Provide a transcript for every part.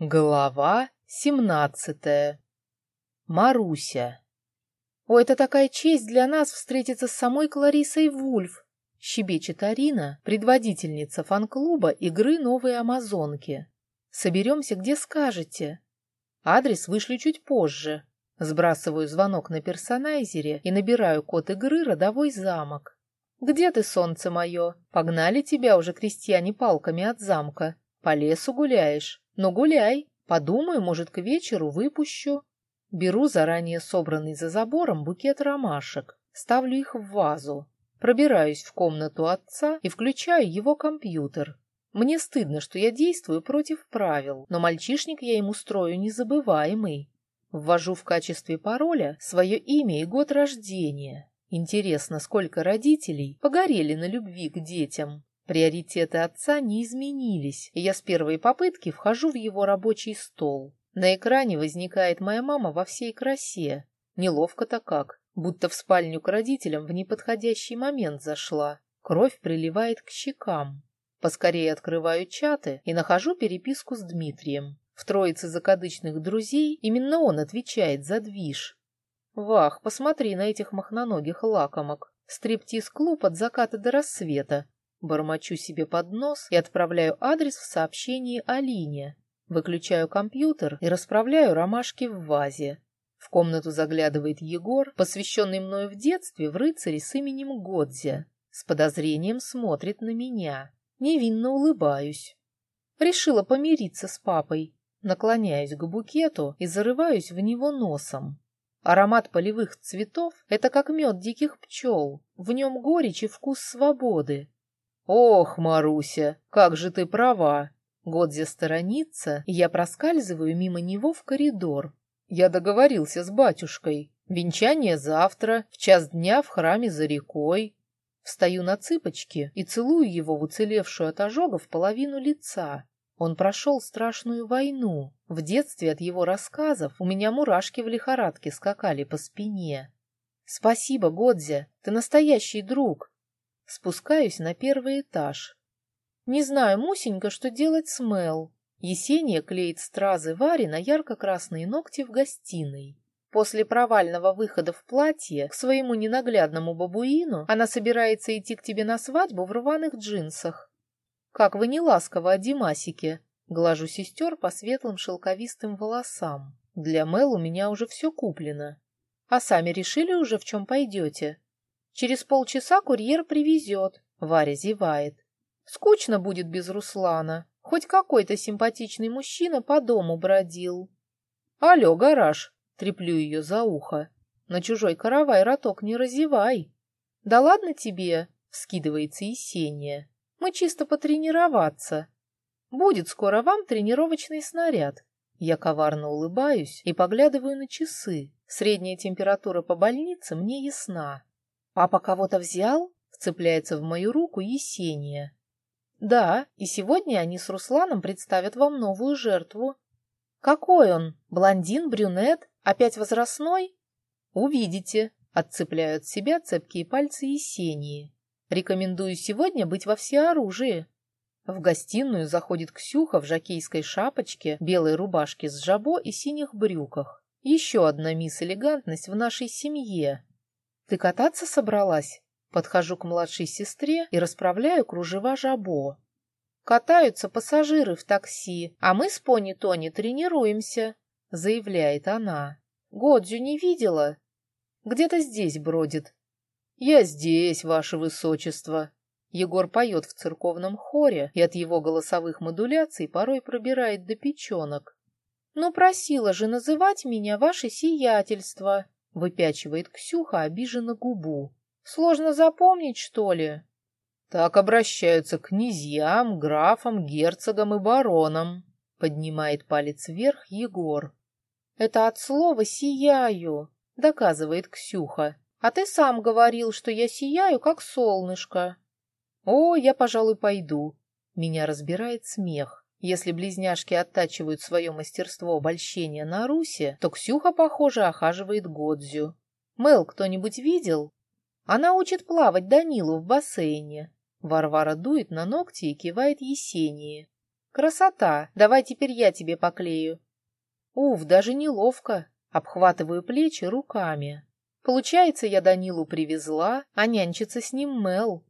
Глава семнадцатая. Маруся. «О, это такая честь для нас встретиться с самой Кларисой Вульф!» — щебечет Арина, предводительница фан-клуба игры «Новые Амазонки». «Соберемся, где скажете». Адрес вышлю чуть позже. Сбрасываю звонок на персонайзере и набираю код игры «Родовой замок». «Где ты, солнце мое? Погнали тебя уже крестьяне палками от замка. По лесу гуляешь?» Но гуляй, подумаю, может, к вечеру выпущу. Беру заранее собранный за забором букет ромашек, ставлю их в вазу, пробираюсь в комнату отца и включаю его компьютер. Мне стыдно, что я действую против правил, но мальчишник я ему строю незабываемый. Ввожу в качестве пароля свое имя и год рождения. Интересно, сколько родителей погорели на любви к детям. Приоритеты отца не изменились, и я с первой попытки вхожу в его рабочий стол. На экране возникает моя мама во всей красе. Неловко-то как, будто в спальню к родителям в неподходящий момент зашла. Кровь приливает к щекам. Поскорее открываю чаты и нахожу переписку с Дмитрием. В троице закадычных друзей именно он отвечает за движ. Вах, посмотри на этих махноногих лакомок. Стриптиз-клуб от заката до рассвета. Бормочу себе под нос и отправляю адрес в сообщении Алине. Выключаю компьютер и расправляю ромашки в вазе. В комнату заглядывает Егор, посвященный мною в детстве в рыцаре с именем Годзе. С подозрением смотрит на меня. Невинно улыбаюсь. Решила помириться с папой. Наклоняюсь к букету и зарываюсь в него носом. Аромат полевых цветов — это как мед диких пчел. В нем горечь и вкус свободы. «Ох, Маруся, как же ты права!» Годзе сторонится, и я проскальзываю мимо него в коридор. Я договорился с батюшкой. Венчание завтра, в час дня в храме за рекой. Встаю на цыпочки и целую его в уцелевшую от ожогов половину лица. Он прошел страшную войну. В детстве от его рассказов у меня мурашки в лихорадке скакали по спине. «Спасибо, Годзе, ты настоящий друг. Спускаюсь на первый этаж. Не знаю, Мусенька, что делать с Мел. Есения клеит стразы Вари на ярко-красные ногти в гостиной. После провального выхода в платье к своему ненаглядному бабуину она собирается идти к тебе на свадьбу в рваных джинсах. Как вы не ласково о Димасике. Глажу сестер по светлым шелковистым волосам. Для Мел у меня уже все куплено. А сами решили уже, в чем пойдете? Через полчаса курьер привезет. Варя зевает. Скучно будет без Руслана. Хоть какой-то симпатичный мужчина по дому бродил. Алло, гараж, треплю ее за ухо. На чужой каравай роток не разевай. Да ладно тебе, вскидывается Есения. Мы чисто потренироваться. Будет скоро вам тренировочный снаряд. Я коварно улыбаюсь и поглядываю на часы. Средняя температура по больнице мне ясна. «Папа кого-то взял?» — вцепляется в мою руку Есения. «Да, и сегодня они с Русланом представят вам новую жертву». «Какой он? Блондин, брюнет? Опять возрастной?» «Увидите», — отцепляют от себя цепкие пальцы Есении. «Рекомендую сегодня быть во всеоружии». В гостиную заходит Ксюха в жакейской шапочке, белой рубашке с жабо и синих брюках. Еще одна мисс элегантность в нашей семье. «Ты кататься собралась?» Подхожу к младшей сестре и расправляю кружева жабо. «Катаются пассажиры в такси, а мы с пони Тони тренируемся», — заявляет она. «Годзю не видела? Где-то здесь бродит». «Я здесь, ваше высочество». Егор поет в церковном хоре, и от его голосовых модуляций порой пробирает до печенок. «Ну, просила же называть меня ваше сиятельство», Выпячивает Ксюха обиженно губу. Сложно запомнить, что ли? Так обращаются к князьям, графам, герцогам и баронам. Поднимает палец вверх Егор. Это от слова «сияю», доказывает Ксюха. А ты сам говорил, что я сияю, как солнышко. О, я, пожалуй, пойду. Меня разбирает смех. Если близняшки оттачивают свое мастерство обольщения на Руси, то Ксюха, похоже, охаживает Годзю. Мэл кто-нибудь видел? Она учит плавать Данилу в бассейне. Варвара дует на ногти и кивает Есении. Красота! Давай теперь я тебе поклею. Уф, даже неловко. Обхватываю плечи руками. Получается, я Данилу привезла, а нянчится с ним Мел.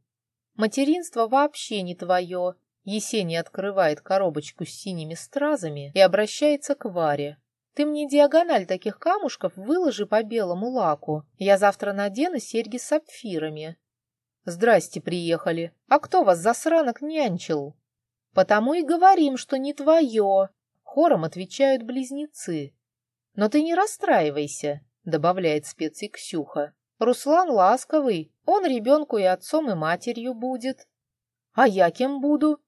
Материнство вообще не твое. Есения открывает коробочку с синими стразами и обращается к Варе. Ты мне диагональ таких камушков выложи по белому лаку. Я завтра надену серьги с сапфирами. Здрасте, приехали. А кто вас, засранок, нянчил? Потому и говорим, что не твое. Хором отвечают близнецы. Но ты не расстраивайся, добавляет специй Ксюха. Руслан ласковый, он ребенку и отцом, и матерью будет. А я кем буду?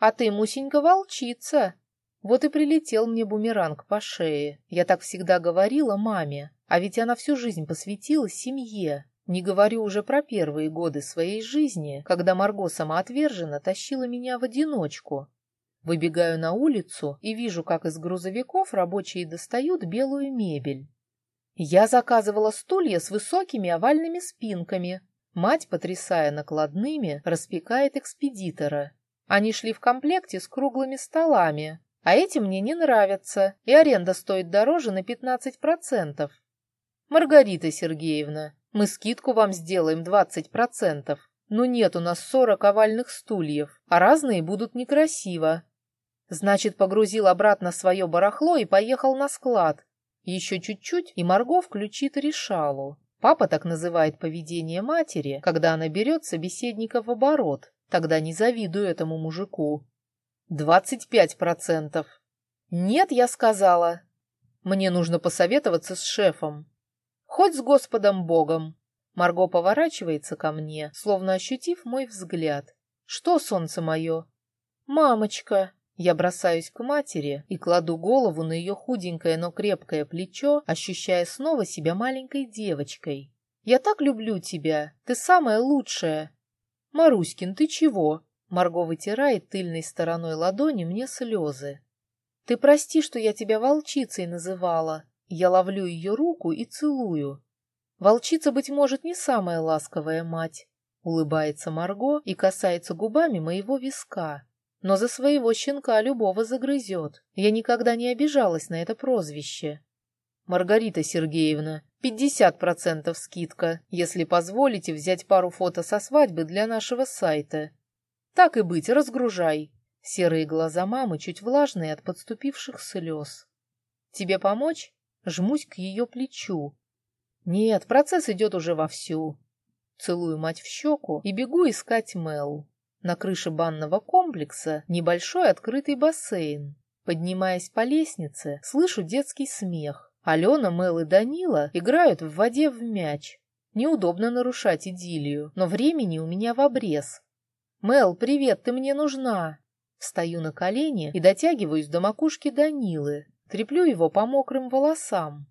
А ты, Мусенька, волчица. Вот и прилетел мне бумеранг по шее. Я так всегда говорила маме, а ведь она всю жизнь посвятила семье. Не говорю уже про первые годы своей жизни, когда Марго самоотверженно тащила меня в одиночку. Выбегаю на улицу и вижу, как из грузовиков рабочие достают белую мебель. Я заказывала стулья с высокими овальными спинками. Мать, потрясая накладными, распекает экспедитора. Они шли в комплекте с круглыми столами, а эти мне не нравятся, и аренда стоит дороже на 15%. Маргарита Сергеевна, мы скидку вам сделаем 20%. Но нет у нас 40 овальных стульев, а разные будут некрасиво. Значит, погрузил обратно свое барахло и поехал на склад. Еще чуть-чуть, и Марго включит решалу. Папа так называет поведение матери, когда она берет собеседника в оборот. Тогда не завидую этому мужику. Двадцать пять процентов. Нет, я сказала. Мне нужно посоветоваться с шефом. Хоть с Господом Богом. Марго поворачивается ко мне, словно ощутив мой взгляд. Что, солнце мое? Мамочка. Я бросаюсь к матери и кладу голову на ее худенькое, но крепкое плечо, ощущая снова себя маленькой девочкой. Я так люблю тебя. Ты самая лучшая. «Маруськин, ты чего?» Марго вытирает тыльной стороной ладони мне слезы. «Ты прости, что я тебя волчицей называла». Я ловлю ее руку и целую. Волчица, быть может, не самая ласковая мать. Улыбается Марго и касается губами моего виска. Но за своего щенка любого загрызет. Я никогда не обижалась на это прозвище. Маргарита Сергеевна, пятьдесят процентов скидка, если позволите взять пару фото со свадьбы для нашего сайта. Так и быть, разгружай. Серые глаза мамы чуть влажные от подступивших слез. Тебе помочь? Жмусь к ее плечу. Нет, процесс идет уже вовсю. Целую мать в щеку и бегу искать Мел. На крыше банного комплекса небольшой открытый бассейн. Поднимаясь по лестнице, слышу детский смех. Алена, Мэл и Данила играют в воде в мяч. Неудобно нарушать идиллию, но времени у меня в обрез. «Мэл, привет, ты мне нужна!» Встаю на колени и дотягиваюсь до макушки Данилы, треплю его по мокрым волосам.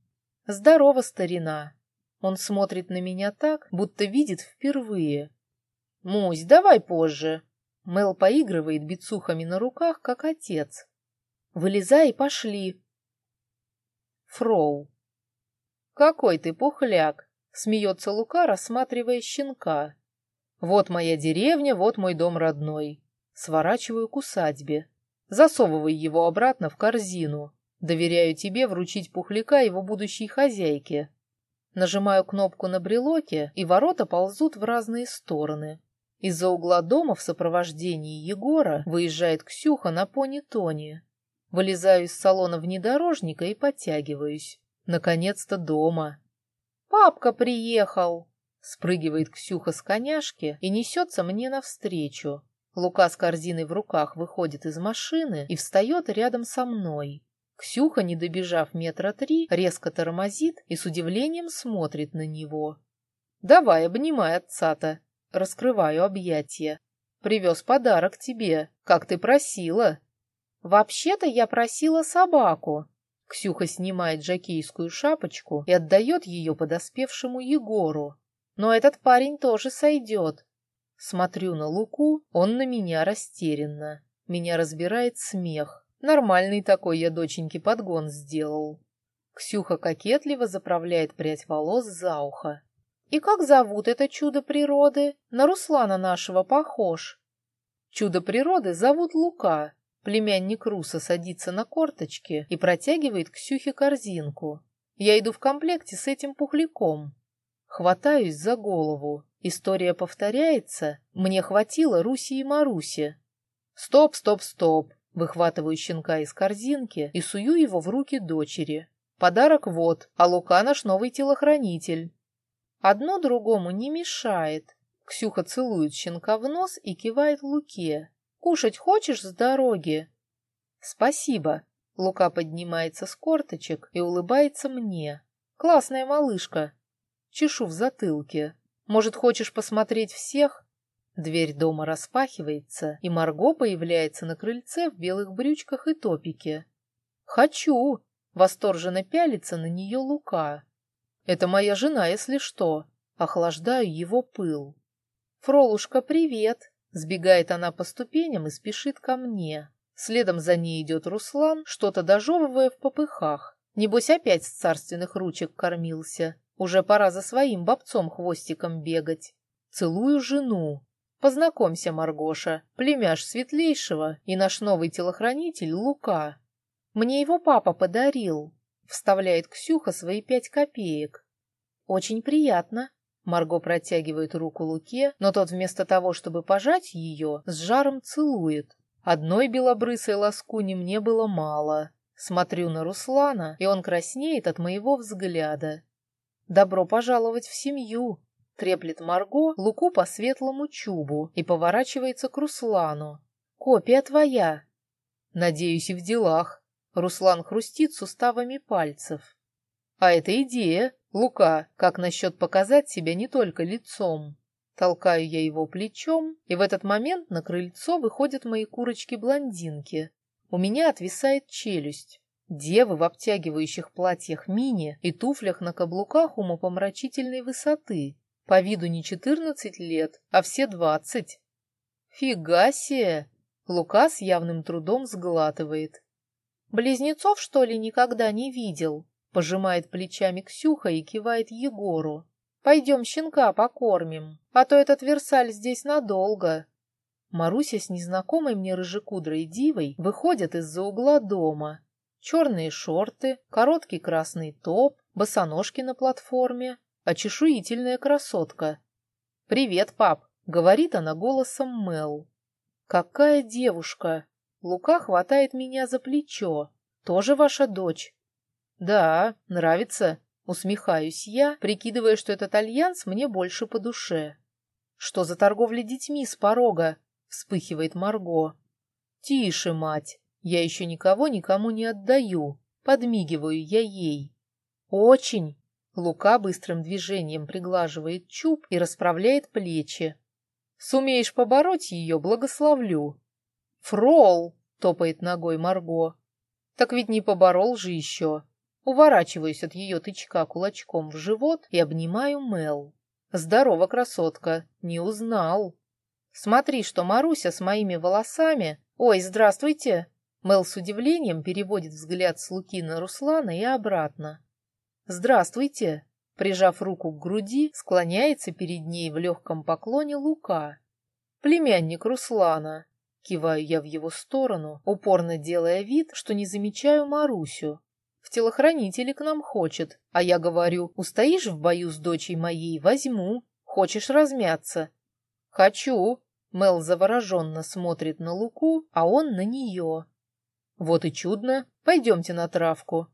«Здорово, старина!» Он смотрит на меня так, будто видит впервые. «Мусь, давай позже!» Мэл поигрывает бицухами на руках, как отец. «Вылезай и пошли!» Фроу. «Какой ты пухляк!» — смеется Лука, рассматривая щенка. «Вот моя деревня, вот мой дом родной. Сворачиваю к усадьбе. Засовывай его обратно в корзину. Доверяю тебе вручить пухляка его будущей хозяйке. Нажимаю кнопку на брелоке, и ворота ползут в разные стороны. Из-за угла дома в сопровождении Егора выезжает Ксюха на пони Тони. Вылезаю из салона внедорожника и подтягиваюсь. Наконец-то дома. «Папка приехал!» Спрыгивает Ксюха с коняшки и несется мне навстречу. Лука с корзиной в руках выходит из машины и встает рядом со мной. Ксюха, не добежав метра три, резко тормозит и с удивлением смотрит на него. «Давай, обнимай отца-то!» Раскрываю объятия. «Привез подарок тебе, как ты просила!» «Вообще-то я просила собаку». Ксюха снимает жакейскую шапочку и отдает ее подоспевшему Егору. «Но этот парень тоже сойдет». Смотрю на Луку, он на меня растерянно. Меня разбирает смех. Нормальный такой я доченьке подгон сделал. Ксюха кокетливо заправляет прядь волос за ухо. «И как зовут это чудо природы? На Руслана нашего похож». Чудо природы зовут Лука, Племянник Руса садится на корточки и протягивает Ксюхе корзинку. Я иду в комплекте с этим пухляком. Хватаюсь за голову. История повторяется. Мне хватило Руси и Маруси. Стоп, стоп, стоп. Выхватываю щенка из корзинки и сую его в руки дочери. Подарок вот, а Лука наш новый телохранитель. Одно другому не мешает. Ксюха целует щенка в нос и кивает Луке. «Кушать хочешь с дороги?» «Спасибо». Лука поднимается с корточек и улыбается мне. «Классная малышка». Чешу в затылке. «Может, хочешь посмотреть всех?» Дверь дома распахивается, и Марго появляется на крыльце в белых брючках и топике. «Хочу!» — восторженно пялится на нее Лука. «Это моя жена, если что!» Охлаждаю его пыл. «Фролушка, привет!» Сбегает она по ступеням и спешит ко мне. Следом за ней идет Руслан, что-то дожевывая в попыхах. Небось опять с царственных ручек кормился. Уже пора за своим бобцом-хвостиком бегать. Целую жену. Познакомься, Маргоша, племяш Светлейшего и наш новый телохранитель Лука. Мне его папа подарил. Вставляет Ксюха свои пять копеек. Очень приятно. Марго протягивает руку Луке, но тот вместо того, чтобы пожать ее, с жаром целует. Одной белобрысой ласкуни мне было мало. Смотрю на Руслана, и он краснеет от моего взгляда. «Добро пожаловать в семью!» Треплет Марго Луку по светлому чубу и поворачивается к Руслану. «Копия твоя!» «Надеюсь, и в делах!» Руслан хрустит суставами пальцев. «А это идея!» «Лука, как насчет показать себя не только лицом?» Толкаю я его плечом, и в этот момент на крыльцо выходят мои курочки-блондинки. У меня отвисает челюсть. Девы в обтягивающих платьях мини и туфлях на каблуках умопомрачительной высоты. По виду не четырнадцать лет, а все двадцать. Фига себе! Лука с явным трудом сглатывает. Близнецов, что ли, никогда не видел? Пожимает плечами Ксюха и кивает Егору. «Пойдем щенка покормим, а то этот Версаль здесь надолго». Маруся с незнакомой мне рыжекудрой дивой выходят из-за угла дома. Черные шорты, короткий красный топ, босоножки на платформе, очешуительная красотка. «Привет, пап!» — говорит она голосом Мел. «Какая девушка!» Лука хватает меня за плечо. «Тоже ваша дочь?» «Да, нравится», — усмехаюсь я, прикидывая, что этот альянс мне больше по душе. «Что за торговля детьми с порога?» — вспыхивает Марго. «Тише, мать, я еще никого никому не отдаю», — подмигиваю я ей. «Очень!» — Лука быстрым движением приглаживает чуб и расправляет плечи. «Сумеешь побороть ее, благословлю». «Фрол!» — топает ногой Марго. «Так ведь не поборол же еще!» Уворачиваюсь от ее тычка кулачком в живот и обнимаю Мел. «Здорово, красотка! Не узнал!» «Смотри, что Маруся с моими волосами...» «Ой, здравствуйте!» Мел с удивлением переводит взгляд с Луки на Руслана и обратно. «Здравствуйте!» Прижав руку к груди, склоняется перед ней в легком поклоне Лука. «Племянник Руслана!» Киваю я в его сторону, упорно делая вид, что не замечаю Марусю. В телохранители к нам хочет, а я говорю, устоишь в бою с дочей моей, возьму. Хочешь размяться? Хочу. Мел завороженно смотрит на Луку, а он на нее. Вот и чудно. Пойдемте на травку.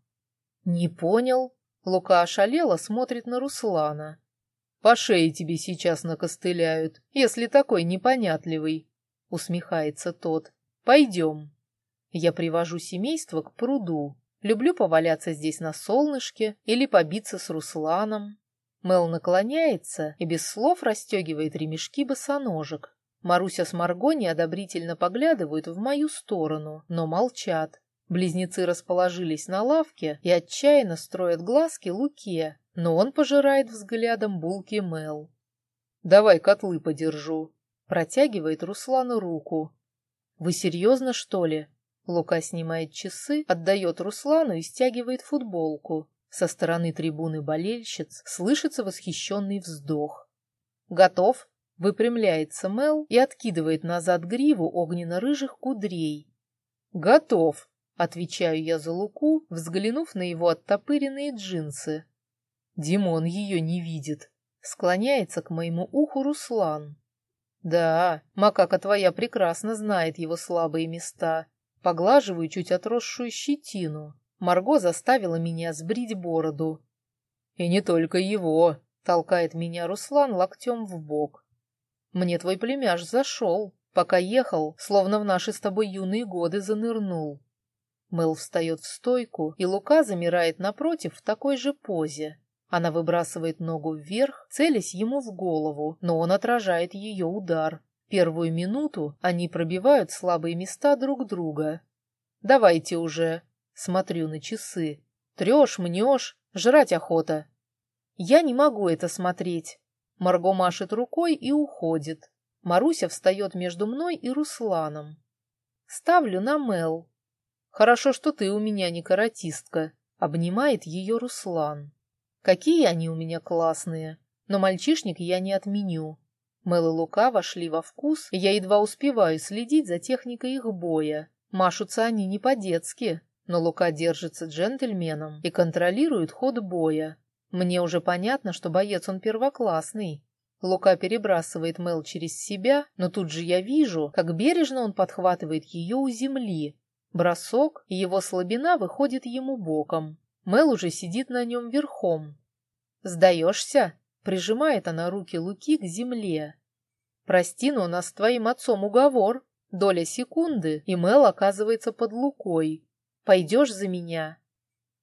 Не понял. Лука ошалела, смотрит на Руслана. По шее тебе сейчас накостыляют, если такой непонятливый. Усмехается тот. Пойдем. Я привожу семейство к пруду. Люблю поваляться здесь на солнышке или побиться с Русланом. Мел наклоняется и без слов расстегивает ремешки босоножек. Маруся с Марго неодобрительно поглядывают в мою сторону, но молчат. Близнецы расположились на лавке и отчаянно строят глазки Луке, но он пожирает взглядом булки Мел. «Давай котлы подержу», — протягивает Руслану руку. «Вы серьезно, что ли?» Лука снимает часы, отдает Руслану и стягивает футболку. Со стороны трибуны болельщиц слышится восхищенный вздох. «Готов?» — выпрямляется Мел и откидывает назад гриву огненно-рыжих кудрей. Готов, отвечаю я за Луку, взглянув на его оттопыренные джинсы. Димон ее не видит. Склоняется к моему уху Руслан. Да, макака твоя прекрасно знает его слабые места. Поглаживаю чуть отросшую щетину. Марго заставила меня сбрить бороду. И не только его, толкает меня Руслан локтем в бок. Мне твой племяш зашел, пока ехал, словно в наши с тобой юные годы занырнул. Мэл встает в стойку, и Лука замирает напротив в такой же позе. Она выбрасывает ногу вверх, целясь ему в голову, но он отражает ее удар. Первую минуту они пробивают слабые места друг друга. «Давайте уже!» Смотрю на часы. «Трешь, мнешь, жрать охота!» «Я не могу это смотреть!» Марго машет рукой и уходит. Маруся встает между мной и Русланом. Ставлю на Мел. «Хорошо, что ты у меня не каратистка», — обнимает ее Руслан. Какие они у меня классные. Но мальчишник я не отменю. Мэл и Лука вошли во вкус, и я едва успеваю следить за техникой их боя. Машутся они не по-детски, но Лука держится джентльменом и контролирует ход боя. Мне уже понятно, что боец он первоклассный. Лука перебрасывает Мэл через себя, но тут же я вижу, как бережно он подхватывает ее у земли. Бросок, и его слабина выходит ему боком. Мел уже сидит на нем верхом. «Сдаешься?» — прижимает она руки Луки к земле. «Прости, но у нас с твоим отцом уговор. Доля секунды, и Мел оказывается под Лукой. Пойдешь за меня?»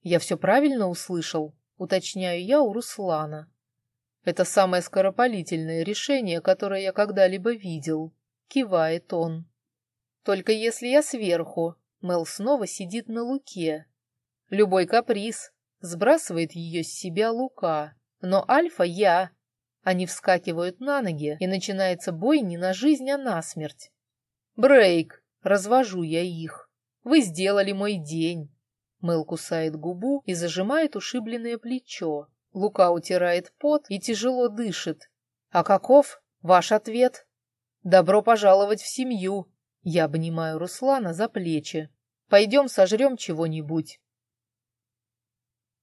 «Я все правильно услышал?» — уточняю я у Руслана. «Это самое скоропалительное решение, которое я когда-либо видел», — кивает он. «Только если я сверху», — Мел снова сидит на Луке. Любой каприз. Сбрасывает ее с себя Лука. Но Альфа я. Они вскакивают на ноги, и начинается бой не на жизнь, а на смерть. Брейк! Развожу я их. Вы сделали мой день. Мэл кусает губу и зажимает ушибленное плечо. Лука утирает пот и тяжело дышит. А каков ваш ответ? Добро пожаловать в семью. Я обнимаю Руслана за плечи. Пойдем сожрем чего-нибудь.